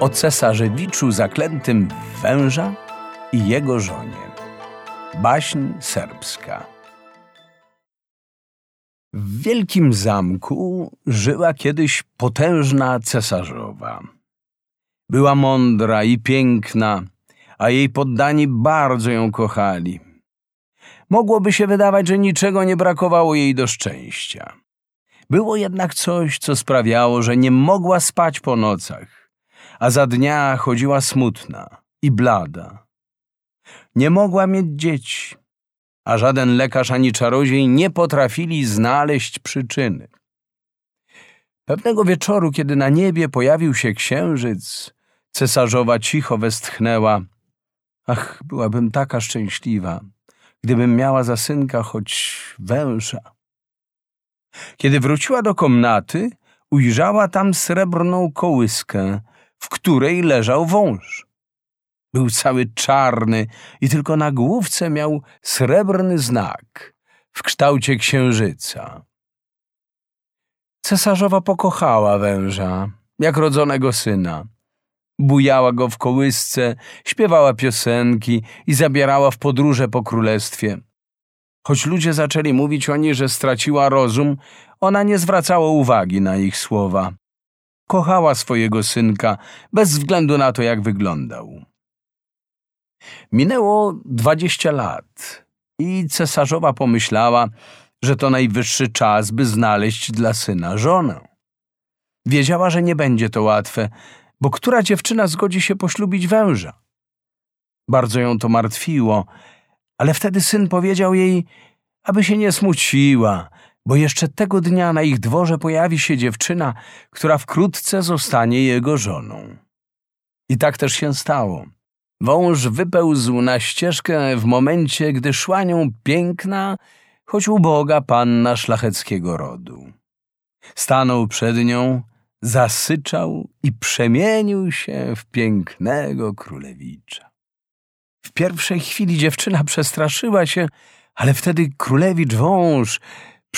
o cesarzewiczu zaklętym węża i jego żonie. Baśń serbska. W wielkim zamku żyła kiedyś potężna cesarzowa. Była mądra i piękna, a jej poddani bardzo ją kochali. Mogłoby się wydawać, że niczego nie brakowało jej do szczęścia. Było jednak coś, co sprawiało, że nie mogła spać po nocach, a za dnia chodziła smutna i blada. Nie mogła mieć dzieci, a żaden lekarz ani czarodziej nie potrafili znaleźć przyczyny. Pewnego wieczoru, kiedy na niebie pojawił się księżyc, cesarzowa cicho westchnęła. Ach, byłabym taka szczęśliwa, gdybym miała za synka choć węża. Kiedy wróciła do komnaty, ujrzała tam srebrną kołyskę, w której leżał wąż. Był cały czarny i tylko na główce miał srebrny znak w kształcie księżyca. Cesarzowa pokochała węża, jak rodzonego syna. Bujała go w kołysce, śpiewała piosenki i zabierała w podróże po królestwie. Choć ludzie zaczęli mówić o niej, że straciła rozum, ona nie zwracała uwagi na ich słowa. Kochała swojego synka, bez względu na to, jak wyglądał. Minęło dwadzieścia lat i cesarzowa pomyślała, że to najwyższy czas, by znaleźć dla syna żonę. Wiedziała, że nie będzie to łatwe, bo która dziewczyna zgodzi się poślubić węża? Bardzo ją to martwiło, ale wtedy syn powiedział jej, aby się nie smuciła, bo jeszcze tego dnia na ich dworze pojawi się dziewczyna, która wkrótce zostanie jego żoną. I tak też się stało. Wąż wypełzł na ścieżkę w momencie, gdy szła nią piękna, choć uboga panna szlacheckiego rodu. Stanął przed nią, zasyczał i przemienił się w pięknego królewicza. W pierwszej chwili dziewczyna przestraszyła się, ale wtedy królewicz wąż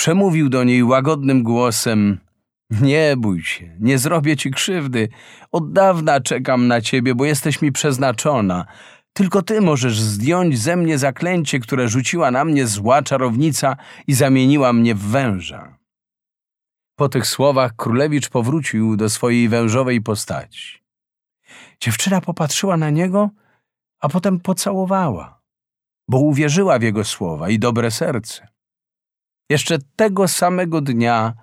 przemówił do niej łagodnym głosem Nie bój się, nie zrobię ci krzywdy. Od dawna czekam na ciebie, bo jesteś mi przeznaczona. Tylko ty możesz zdjąć ze mnie zaklęcie, które rzuciła na mnie zła czarownica i zamieniła mnie w węża. Po tych słowach królewicz powrócił do swojej wężowej postaci. Dziewczyna popatrzyła na niego, a potem pocałowała, bo uwierzyła w jego słowa i dobre serce. Jeszcze tego samego dnia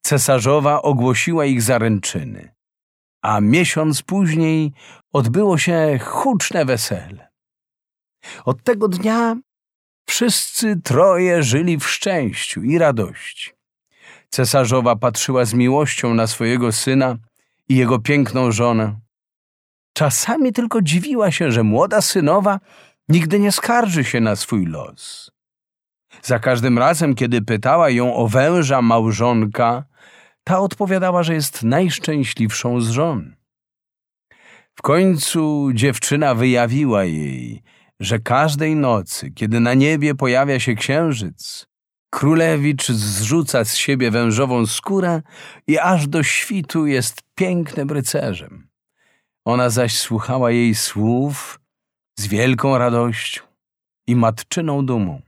cesarzowa ogłosiła ich zaręczyny, a miesiąc później odbyło się huczne wesele. Od tego dnia wszyscy troje żyli w szczęściu i radości. Cesarzowa patrzyła z miłością na swojego syna i jego piękną żonę. Czasami tylko dziwiła się, że młoda synowa nigdy nie skarży się na swój los. Za każdym razem, kiedy pytała ją o węża małżonka, ta odpowiadała, że jest najszczęśliwszą z żon. W końcu dziewczyna wyjawiła jej, że każdej nocy, kiedy na niebie pojawia się księżyc, królewicz zrzuca z siebie wężową skórę i aż do świtu jest pięknym rycerzem. Ona zaś słuchała jej słów z wielką radością i matczyną dumą.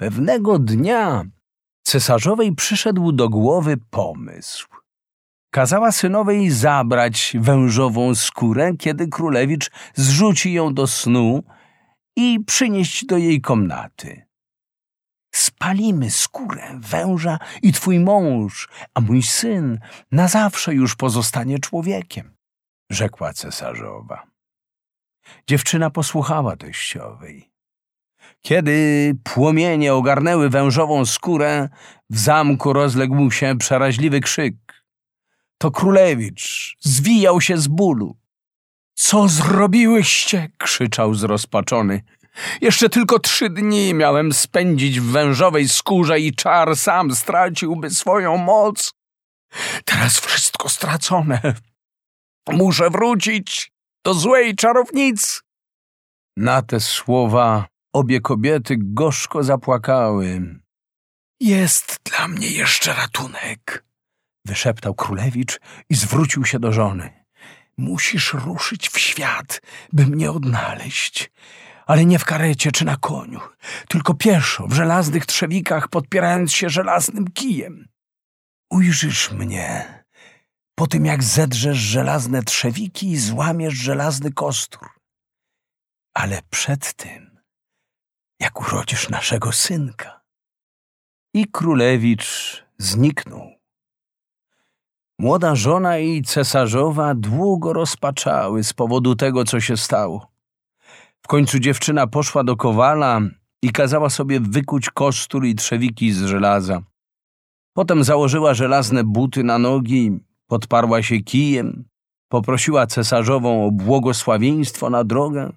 Pewnego dnia cesarzowej przyszedł do głowy pomysł. Kazała synowej zabrać wężową skórę, kiedy królewicz zrzuci ją do snu i przynieść do jej komnaty. Spalimy skórę węża i twój mąż, a mój syn na zawsze już pozostanie człowiekiem, rzekła cesarzowa. Dziewczyna posłuchała teściowej. Kiedy płomienie ogarnęły wężową skórę, w zamku rozległ się przeraźliwy krzyk. To królewicz zwijał się z bólu. Co zrobiłyście? krzyczał zrozpaczony. Jeszcze tylko trzy dni miałem spędzić w wężowej skórze i czar sam straciłby swoją moc. Teraz wszystko stracone. Muszę wrócić do złej czarownicy. Na te słowa Obie kobiety gorzko zapłakały. Jest dla mnie jeszcze ratunek, wyszeptał królewicz i zwrócił się do żony. Musisz ruszyć w świat, by mnie odnaleźć. Ale nie w karecie czy na koniu, tylko pieszo, w żelaznych trzewikach, podpierając się żelaznym kijem. Ujrzysz mnie po tym, jak zedrzesz żelazne trzewiki i złamiesz żelazny kostur. Ale przed tym, jak urodzisz naszego synka. I królewicz zniknął. Młoda żona i cesarzowa długo rozpaczały z powodu tego, co się stało. W końcu dziewczyna poszła do kowala i kazała sobie wykuć kostur i trzewiki z żelaza. Potem założyła żelazne buty na nogi, podparła się kijem, poprosiła cesarzową o błogosławieństwo na drogę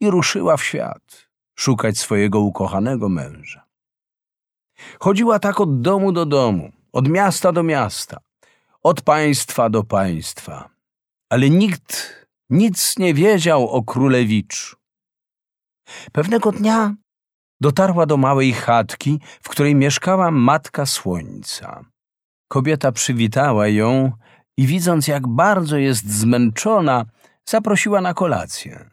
i ruszyła w świat szukać swojego ukochanego męża. Chodziła tak od domu do domu, od miasta do miasta, od państwa do państwa, ale nikt nic nie wiedział o królewiczu. Pewnego dnia dotarła do małej chatki, w której mieszkała matka słońca. Kobieta przywitała ją i widząc, jak bardzo jest zmęczona, zaprosiła na kolację.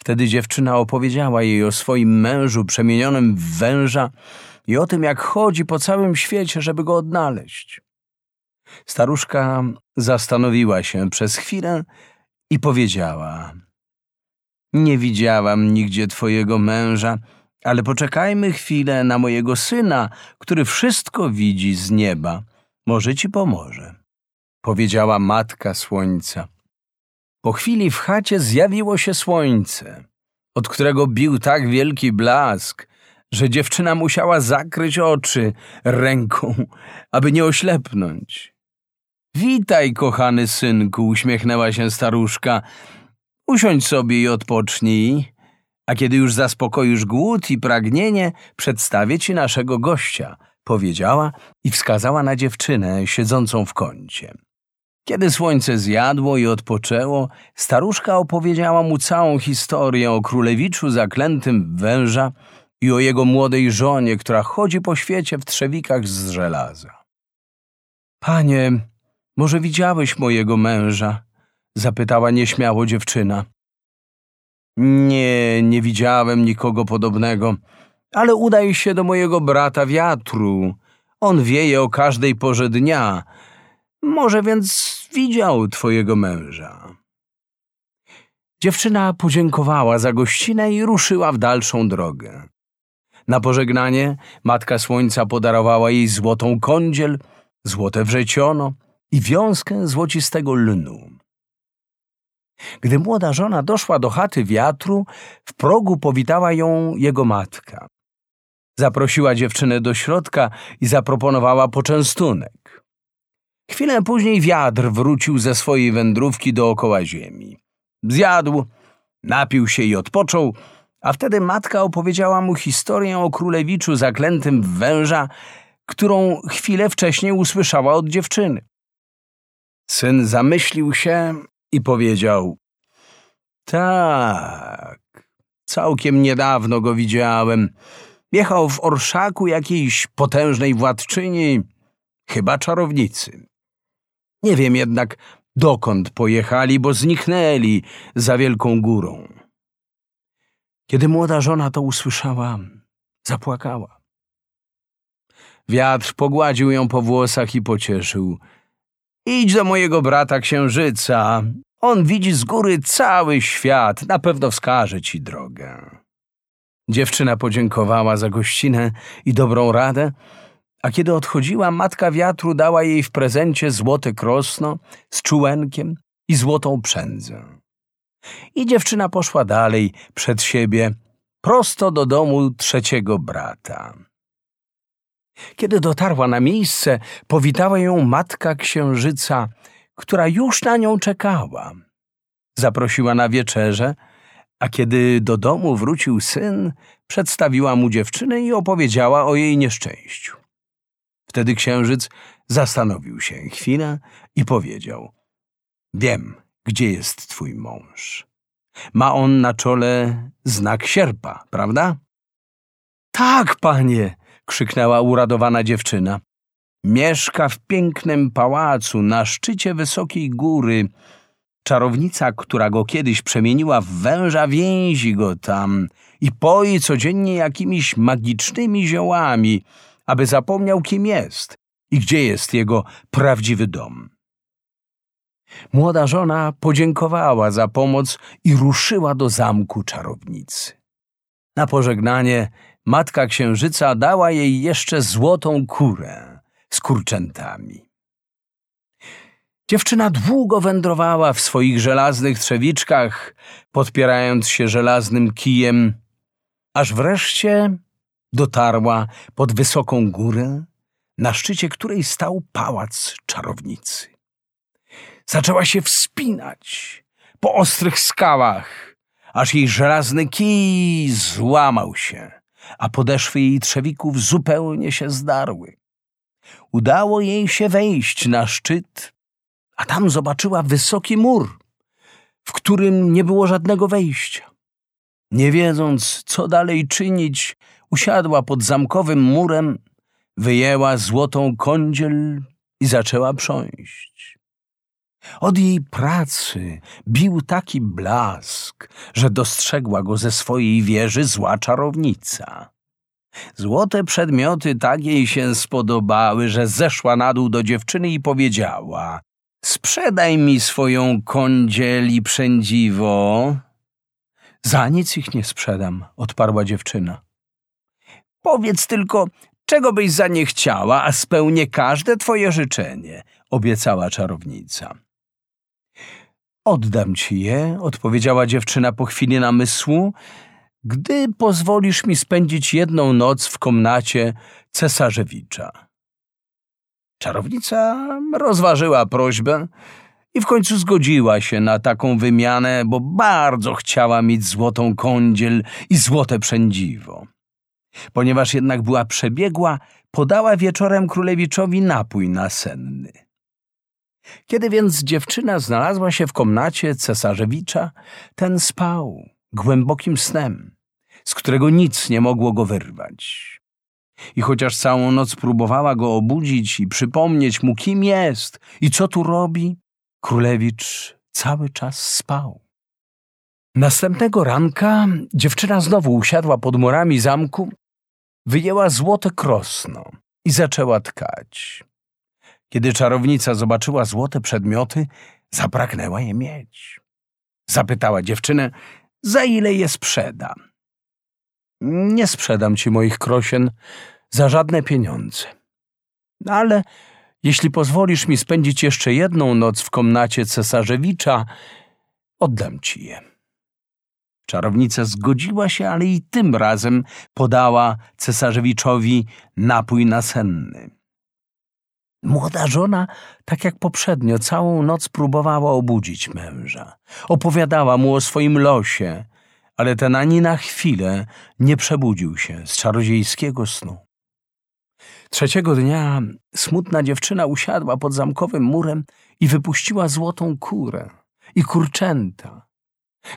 Wtedy dziewczyna opowiedziała jej o swoim mężu przemienionym w węża i o tym, jak chodzi po całym świecie, żeby go odnaleźć. Staruszka zastanowiła się przez chwilę i powiedziała: Nie widziałam nigdzie twojego męża, ale poczekajmy chwilę na mojego syna, który wszystko widzi z nieba. Może ci pomoże. Powiedziała matka słońca. Po chwili w chacie zjawiło się słońce, od którego bił tak wielki blask, że dziewczyna musiała zakryć oczy ręką, aby nie oślepnąć. Witaj, kochany synku, uśmiechnęła się staruszka. Usiądź sobie i odpocznij, a kiedy już zaspokoisz głód i pragnienie, przedstawię ci naszego gościa, powiedziała i wskazała na dziewczynę siedzącą w kącie. Kiedy słońce zjadło i odpoczęło, staruszka opowiedziała mu całą historię o królewiczu zaklętym węża i o jego młodej żonie, która chodzi po świecie w trzewikach z żelaza. Panie, może widziałeś mojego męża? zapytała nieśmiało dziewczyna. Nie, nie widziałem nikogo podobnego, ale udaj się do mojego brata wiatru. On wieje o każdej porze dnia. Może więc widział twojego męża. Dziewczyna podziękowała za gościnę i ruszyła w dalszą drogę. Na pożegnanie matka słońca podarowała jej złotą kądziel, złote wrzeciono i wiązkę złocistego lnu. Gdy młoda żona doszła do chaty wiatru, w progu powitała ją jego matka. Zaprosiła dziewczynę do środka i zaproponowała poczęstunek. Chwilę później wiatr wrócił ze swojej wędrówki dookoła ziemi. Zjadł, napił się i odpoczął, a wtedy matka opowiedziała mu historię o królewiczu zaklętym w węża, którą chwilę wcześniej usłyszała od dziewczyny. Syn zamyślił się i powiedział: Tak, całkiem niedawno go widziałem. Jechał w orszaku jakiejś potężnej władczyni, chyba czarownicy. Nie wiem jednak, dokąd pojechali, bo zniknęli za wielką górą. Kiedy młoda żona to usłyszała, zapłakała. Wiatr pogładził ją po włosach i pocieszył. Idź do mojego brata księżyca. On widzi z góry cały świat, na pewno wskaże ci drogę. Dziewczyna podziękowała za gościnę i dobrą radę, a kiedy odchodziła, matka wiatru dała jej w prezencie złote krosno z czułenkiem i złotą przędzę. I dziewczyna poszła dalej przed siebie, prosto do domu trzeciego brata. Kiedy dotarła na miejsce, powitała ją matka księżyca, która już na nią czekała. Zaprosiła na wieczerze, a kiedy do domu wrócił syn, przedstawiła mu dziewczynę i opowiedziała o jej nieszczęściu. Wtedy księżyc zastanowił się chwilę i powiedział: Wiem, gdzie jest twój mąż. Ma on na czole znak sierpa, prawda? Tak, panie, krzyknęła uradowana dziewczyna. Mieszka w pięknym pałacu na szczycie wysokiej góry Czarownica, która go kiedyś przemieniła w węża, więzi go tam i poi codziennie jakimiś magicznymi ziołami, aby zapomniał, kim jest i gdzie jest jego prawdziwy dom. Młoda żona podziękowała za pomoc i ruszyła do zamku czarownicy. Na pożegnanie matka księżyca dała jej jeszcze złotą kurę z kurczętami. Dziewczyna długo wędrowała w swoich żelaznych trzewiczkach, podpierając się żelaznym kijem, aż wreszcie dotarła pod wysoką górę, na szczycie której stał pałac czarownicy. Zaczęła się wspinać po ostrych skałach, aż jej żelazny kij złamał się, a podeszwy jej trzewików zupełnie się zdarły. Udało jej się wejść na szczyt, a tam zobaczyła wysoki mur, w którym nie było żadnego wejścia. Nie wiedząc, co dalej czynić, usiadła pod zamkowym murem, wyjęła złotą kądziel i zaczęła prząść. Od jej pracy bił taki blask, że dostrzegła go ze swojej wieży zła czarownica. Złote przedmioty tak jej się spodobały, że zeszła na dół do dziewczyny i powiedziała Sprzedaj mi swoją kądziel i przędziwo. Za nic ich nie sprzedam, odparła dziewczyna. Powiedz tylko, czego byś za nie chciała, a spełnię każde twoje życzenie, obiecała czarownica. Oddam ci je, odpowiedziała dziewczyna po chwili namysłu, gdy pozwolisz mi spędzić jedną noc w komnacie cesarzewicza. Czarownica rozważyła prośbę i w końcu zgodziła się na taką wymianę, bo bardzo chciała mieć złotą kądziel i złote przędziwo. Ponieważ jednak była przebiegła, podała wieczorem królewiczowi napój nasenny. Kiedy więc dziewczyna znalazła się w komnacie cesarzewicza, ten spał głębokim snem, z którego nic nie mogło go wyrwać. I chociaż całą noc próbowała go obudzić i przypomnieć mu, kim jest i co tu robi, królewicz cały czas spał. Następnego ranka dziewczyna znowu usiadła pod murami zamku, wyjęła złote krosno i zaczęła tkać. Kiedy czarownica zobaczyła złote przedmioty, zapragnęła je mieć. Zapytała dziewczynę, za ile je sprzeda. Nie sprzedam ci moich krosien za żadne pieniądze. Ale jeśli pozwolisz mi spędzić jeszcze jedną noc w komnacie cesarzewicza, oddam ci je. Czarownica zgodziła się, ale i tym razem podała cesarzewiczowi napój nasenny. Młoda żona, tak jak poprzednio, całą noc próbowała obudzić męża. Opowiadała mu o swoim losie, ale ten ani na chwilę nie przebudził się z czarodziejskiego snu. Trzeciego dnia smutna dziewczyna usiadła pod zamkowym murem i wypuściła złotą kurę i kurczęta.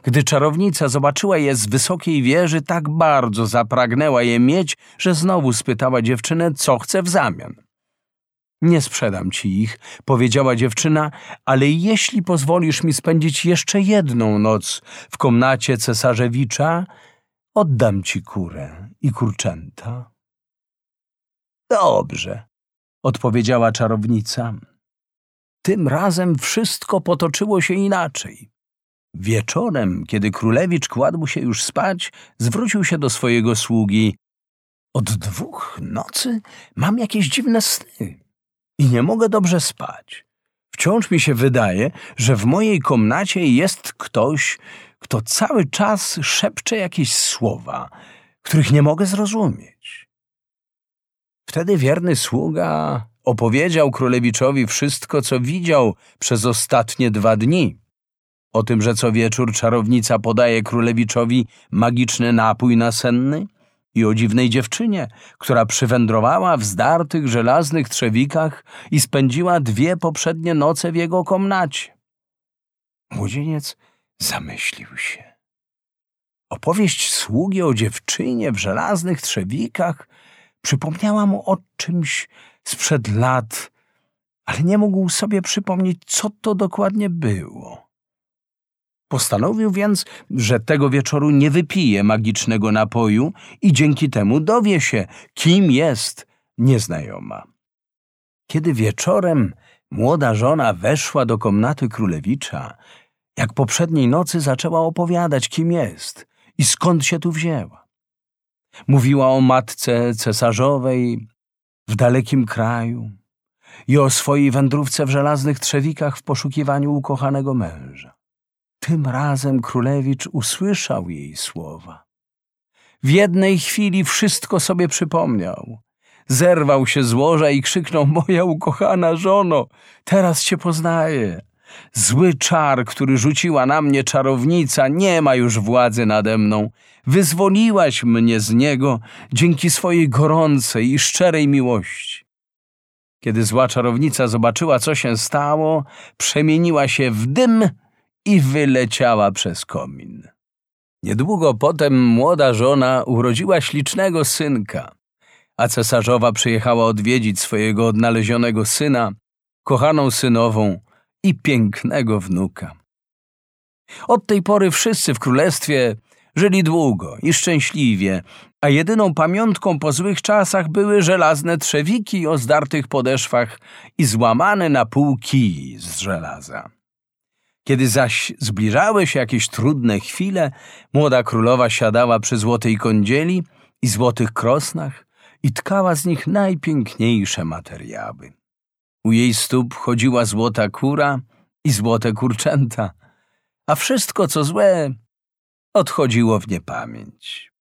Gdy czarownica zobaczyła je z wysokiej wieży, tak bardzo zapragnęła je mieć, że znowu spytała dziewczynę, co chce w zamian. Nie sprzedam ci ich, powiedziała dziewczyna, ale jeśli pozwolisz mi spędzić jeszcze jedną noc w komnacie cesarzewicza, oddam ci kurę i kurczęta. Dobrze, odpowiedziała czarownica. Tym razem wszystko potoczyło się inaczej. Wieczorem, kiedy królewicz kładł się już spać, zwrócił się do swojego sługi. Od dwóch nocy mam jakieś dziwne sny i nie mogę dobrze spać. Wciąż mi się wydaje, że w mojej komnacie jest ktoś, kto cały czas szepcze jakieś słowa, których nie mogę zrozumieć. Wtedy wierny sługa opowiedział królewiczowi wszystko, co widział przez ostatnie dwa dni. O tym, że co wieczór czarownica podaje królewiczowi magiczny napój nasenny i o dziwnej dziewczynie, która przywędrowała w zdartych żelaznych trzewikach i spędziła dwie poprzednie noce w jego komnacie. Młodzieniec zamyślił się. Opowieść sługi o dziewczynie w żelaznych trzewikach przypomniała mu o czymś sprzed lat, ale nie mógł sobie przypomnieć, co to dokładnie było. Postanowił więc, że tego wieczoru nie wypije magicznego napoju i dzięki temu dowie się, kim jest nieznajoma. Kiedy wieczorem młoda żona weszła do komnaty królewicza, jak poprzedniej nocy zaczęła opowiadać, kim jest i skąd się tu wzięła. Mówiła o matce cesarzowej w dalekim kraju i o swojej wędrówce w żelaznych trzewikach w poszukiwaniu ukochanego męża. Tym razem królewicz usłyszał jej słowa. W jednej chwili wszystko sobie przypomniał. Zerwał się z łoża i krzyknął: Moja ukochana żono, teraz cię poznaję. Zły czar, który rzuciła na mnie czarownica, nie ma już władzy nade mną. Wyzwoliłaś mnie z niego dzięki swojej gorącej i szczerej miłości. Kiedy zła czarownica zobaczyła, co się stało, przemieniła się w dym i wyleciała przez komin. Niedługo potem młoda żona urodziła ślicznego synka, a cesarzowa przyjechała odwiedzić swojego odnalezionego syna, kochaną synową i pięknego wnuka. Od tej pory wszyscy w królestwie żyli długo i szczęśliwie, a jedyną pamiątką po złych czasach były żelazne trzewiki o zdartych podeszwach i złamane na pół kij z żelaza. Kiedy zaś zbliżały się jakieś trudne chwile, młoda królowa siadała przy złotej kądzieli i złotych krosnach i tkała z nich najpiękniejsze materiały. U jej stóp chodziła złota kura i złote kurczęta, a wszystko, co złe, odchodziło w niepamięć.